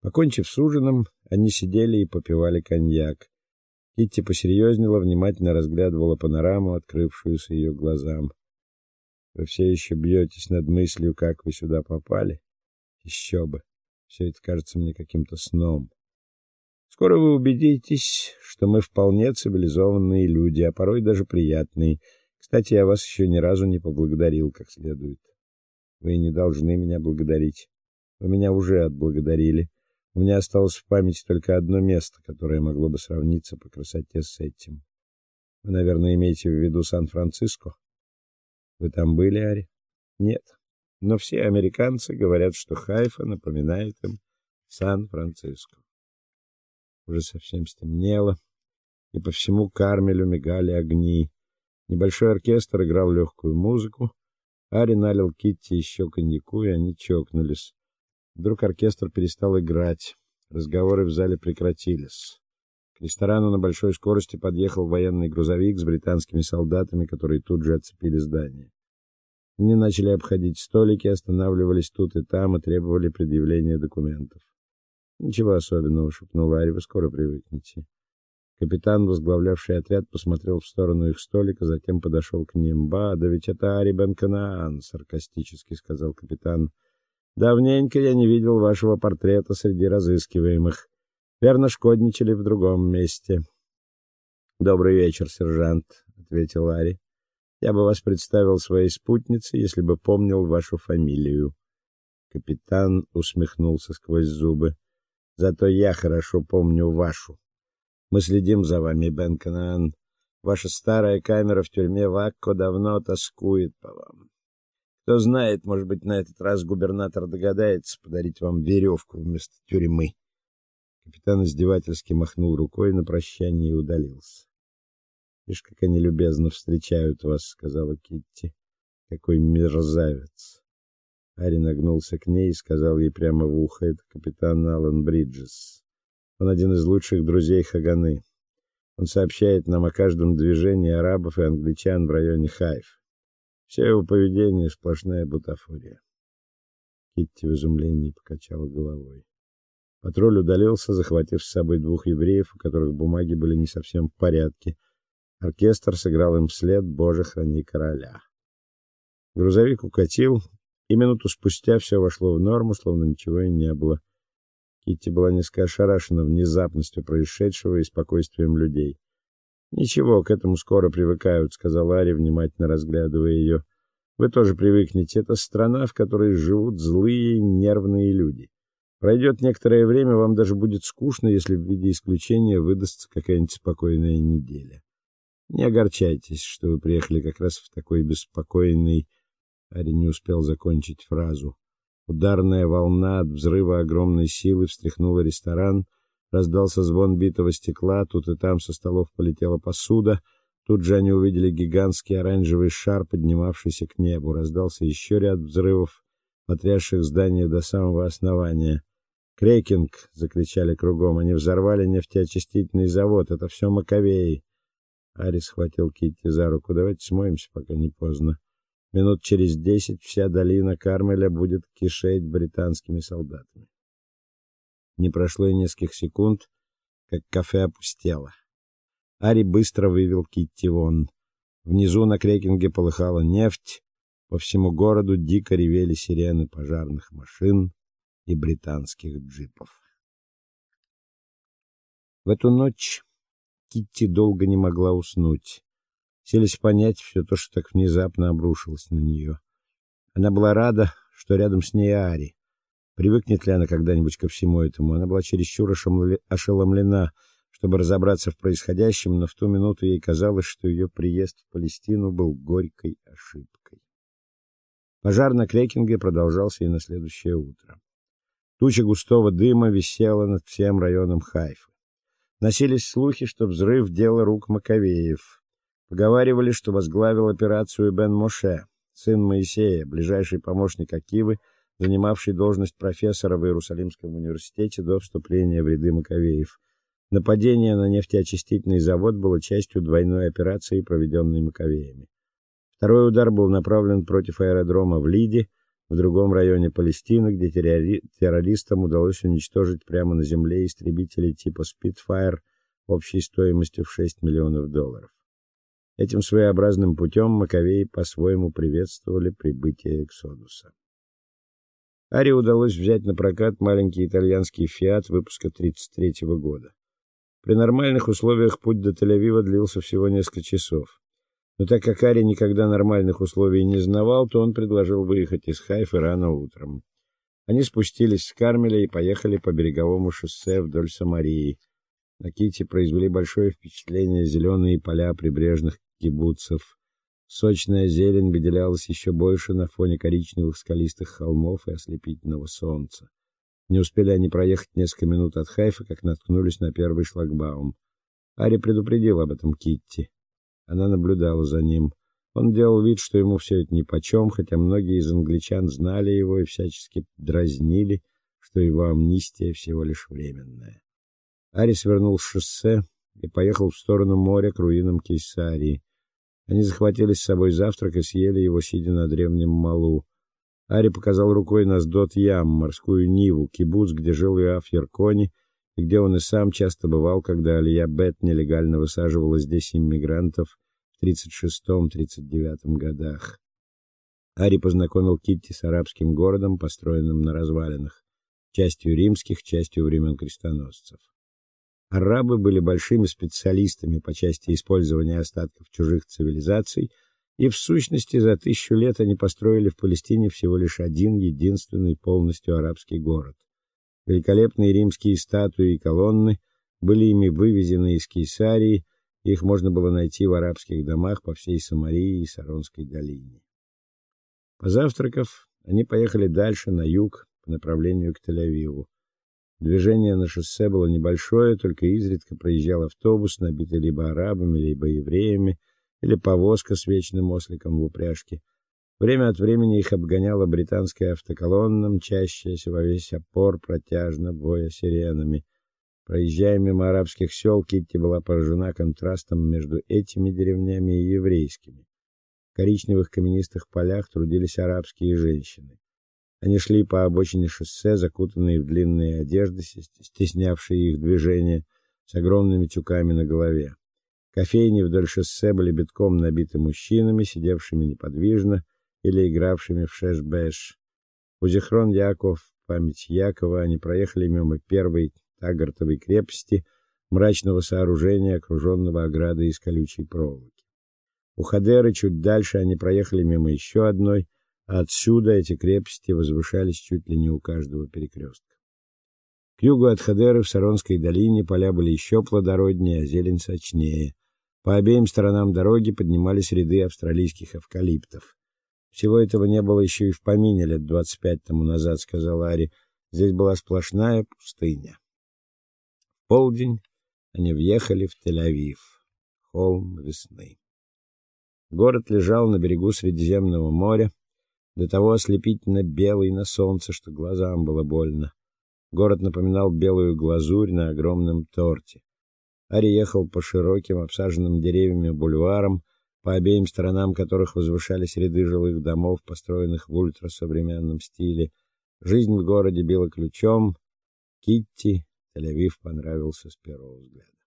Покончив с ужином, они сидели и попивали коньяк. Китти посерьезнела, внимательно разглядывала панораму, открывшуюся ее глазам. Вы все еще бьетесь над мыслью, как вы сюда попали? Еще бы. Все это кажется мне каким-то сном. Скоро вы убедитесь, что мы вполне цивилизованные люди, а порой даже приятные. Кстати, я вас еще ни разу не поблагодарил как следует. Вы не должны меня благодарить. Вы меня уже отблагодарили. У меня осталось в памяти только одно место, которое могло бы сравниться по красоте с этим. Вы, наверное, имеете в виду Сан-Франциско? Вы там были, Ари? Нет. Но все американцы говорят, что Хайфа напоминает им Сан-Франциско. Уже совсем стемнело, и по всему Кармелю мигали огни. Небольшой оркестр играл легкую музыку. Ари налил Китти еще коньяку, и они чокнулись. Вдруг оркестр перестал играть. Разговоры в зале прекратились. К ресторану на большой скорости подъехал военный грузовик с британскими солдатами, которые тут же оцепили здание. Они начали обходить столики, останавливались тут и там и требовали предъявления документов. Ничего особенного, шепнул Ари, вы скоро привыкнете. Капитан, возглавлявший отряд, посмотрел в сторону их столика, затем подошел к ним. "Ба, да ведь это Ари Бен-Канаан", саркастически сказал капитан. "Давненько я не видел вашего портрета среди разыскиваемых. Верно, шкодничали в другом месте". "Добрый вечер, сержант", ответил Ари. "Я бы вас представил своей спутнице, если бы помнил вашу фамилию". Капитан усмехнулся сквозь зубы. Зато я хорошо помню вашу. Мы следим за вами, Бен. Ваша старая камера в тюрьме Вакко давно тоскует по вам. Кто знает, может быть, на этот раз губернатор догадается подарить вам веревку вместо тюрьмы. Капитан издевательски махнул рукой на прощание и удалился. "Видишь, как они любезно встречают вас", сказала Китти. "Какой мерзавец". Ари нагнулся к ней и сказал ей прямо в ухо: "Это капитан Алан Бриджес. Он один из лучших друзей Хаганы. Он сообщает нам о каждом движении арабов и англичан в районе Хайф. Все его поведение сплошная бутафория". Китти в изумлении покачала головой. Патруль удалился, захватив с собой двух евреев, у которых бумаги были не совсем в порядке. Оркестр сыграл им вслед "Боже храни короля". Грузовик укатил, и минуту спустя все вошло в норму, словно ничего и не было. Китти была несколько ошарашена внезапностью происшедшего и спокойствием людей. Ничего, к этому скоро привыкают, сказала Ари, внимательно разглядывая ее. Вы тоже привыкнете. Это страна, в которой живут злые, нервные люди. Пройдет некоторое время, вам даже будет скучно, если в виде исключения выдастся какая-нибудь спокойная неделя. Не огорчайтесь, что вы приехали как раз в такой беспокойный Ари не успел закончить фразу. Ударная волна от взрыва огромной силы встряхнула ресторан, раздался звон битого стекла, тут и там со столов полетела посуда. Тут же они увидели гигантский оранжевый шар, поднимавшийся к небу. Раздался еще ряд взрывов, потрясших здание до самого основания. "Крекинг!" закричали кругом. Они взорвали нефтеочистительный завод. Это все Маковеи. Арис схватил Китти за руку. "Давайте смоемся, пока не поздно". Минут через десять вся долина Кармеля будет кишеть британскими солдатами. Не прошло и нескольких секунд, как кафе опустело. Ари быстро вывел Китти вон. Внизу на крекинге полыхала нефть, по всему городу дико ревели сирены пожарных машин и британских джипов. В эту ночь Китти долго не могла уснуть селись понять все то, что так внезапно обрушилось на нее. Она была рада, что рядом с ней Ари. Привыкнет ли она когда-нибудь ко всему этому? Она была чересчур ошеломлена, чтобы разобраться в происходящем, но в ту минуту ей казалось, что ее приезд в Палестину был горькой ошибкой. Пожар на Крекинге продолжался и на следующее утро. Туча густого дыма висела над всем районом Хайфы. Носились слухи, что взрыв дело рук Маковеев. Поговаривали, что возглавил операцию Бен Моше, сын Моисея, ближайший помощник Акивы, занимавший должность профессора в Иерусалимском университете до вступления в ряды Маковеев. Нападение на нефтеочистительный завод было частью двойной операции, проведенной Маковеями. Второй удар был направлен против аэродрома в Лиде, в другом районе Палестины, где террористам удалось уничтожить прямо на земле истребители типа Spitfire общей стоимостью в 6 миллионов долларов. Этим своеобразным путем Маковеи по-своему приветствовали прибытие Эксодуса. Ари удалось взять на прокат маленький итальянский Fiat выпуска 33 -го года. При нормальных условиях путь до Тель-Авива длился всего несколько часов. Но так как Ари никогда нормальных условий не знавал, то он предложил выехать из Хайфы рано утром. Они спустились с Кармеля и поехали по береговому шоссе вдоль Самарии. На Ките произвели большое впечатление зеленые поля прибрежных кибуцев. Сочная зелень выделялась еще больше на фоне коричневых скалистых холмов и ослепительного солнца. Не успели они проехать несколько минут от Хайфа, как наткнулись на первый шлагбаум. Ари предупредил об этом Китти. Она наблюдала за ним. Он делал вид, что ему все это нипочем, хотя многие из англичан знали его и всячески дразнили, что его амнистия всего лишь временная. Арис вернул с шоссе и поехал в сторону моря к руинам Кейсарии. Они захватили с собой завтрак и съели его, сидя на древнем малу. Ари показал рукой на Сдот-Ям, морскую Ниву, кибуц, где жил Иоаф Яркони, и где он и сам часто бывал, когда Алия Бет нелегально высаживала здесь иммигрантов в 36-39 годах. Ари познакомил Китти с арабским городом, построенным на развалинах, частью римских, частью времен крестоносцев. Арабы были большими специалистами по части использования остатков чужих цивилизаций, и в сущности за тысячу лет они построили в Палестине всего лишь один единственный полностью арабский город. Великолепные римские статуи и колонны были ими вывезены из Кейсарии, их можно было найти в арабских домах по всей Самарии и Саронской долине. Позавтракав, они поехали дальше на юг по направлению к Тель-Авиву. Движение на шоссе было небольшое, только изредка проезжал автобус, набитый либо арабами, либо евреями, или повозка с вечным осликом в упряжке. Время от времени их обгоняла британская автоколонна, мчащаяся во весь опор, протяжно воя сиренами. Проезжая мимо арабских сел, Китти была поражена контрастом между этими деревнями и еврейскими. В коричневых каменистых полях трудились арабские женщины. Они шли по обочине шоссе, закутанные в длинные одежды, стеснявшие их движение, с огромными тюками на голове. Кофейни вдоль шоссе были битком набиты мужчинами, сидевшими неподвижно, или игравшими в шеш-беш. У Зихрон Яков, память Якова, они проехали мимо первой Тагартовой крепости, мрачного сооружения, окруженного оградой из колючей проволоки. У Хадеры чуть дальше они проехали мимо еще одной, отсюда эти крепости возвышались чуть ли не у каждого перекрестка. К югу от Хадеры в Саронской долине поля были еще плодороднее, а зелень сочнее. По обеим сторонам дороги поднимались ряды австралийских эвкалиптов. Всего этого не было еще и в помине лет двадцать пять тому назад, сказал Ари. Здесь была сплошная пустыня. В полдень они въехали в Тель-Авив, холм весны. Город лежал на берегу Средиземного моря, до того ослепительно белый на солнце, что глазам было больно. Город напоминал белую глазурь на огромном торте. Ари ехал по широким, обсаженным деревьями бульварам, по обеим сторонам которых возвышались ряды жилых домов, построенных в ультрасовременном стиле. Жизнь в городе била ключом. Китти Тель-Авив понравился с первого взгляда.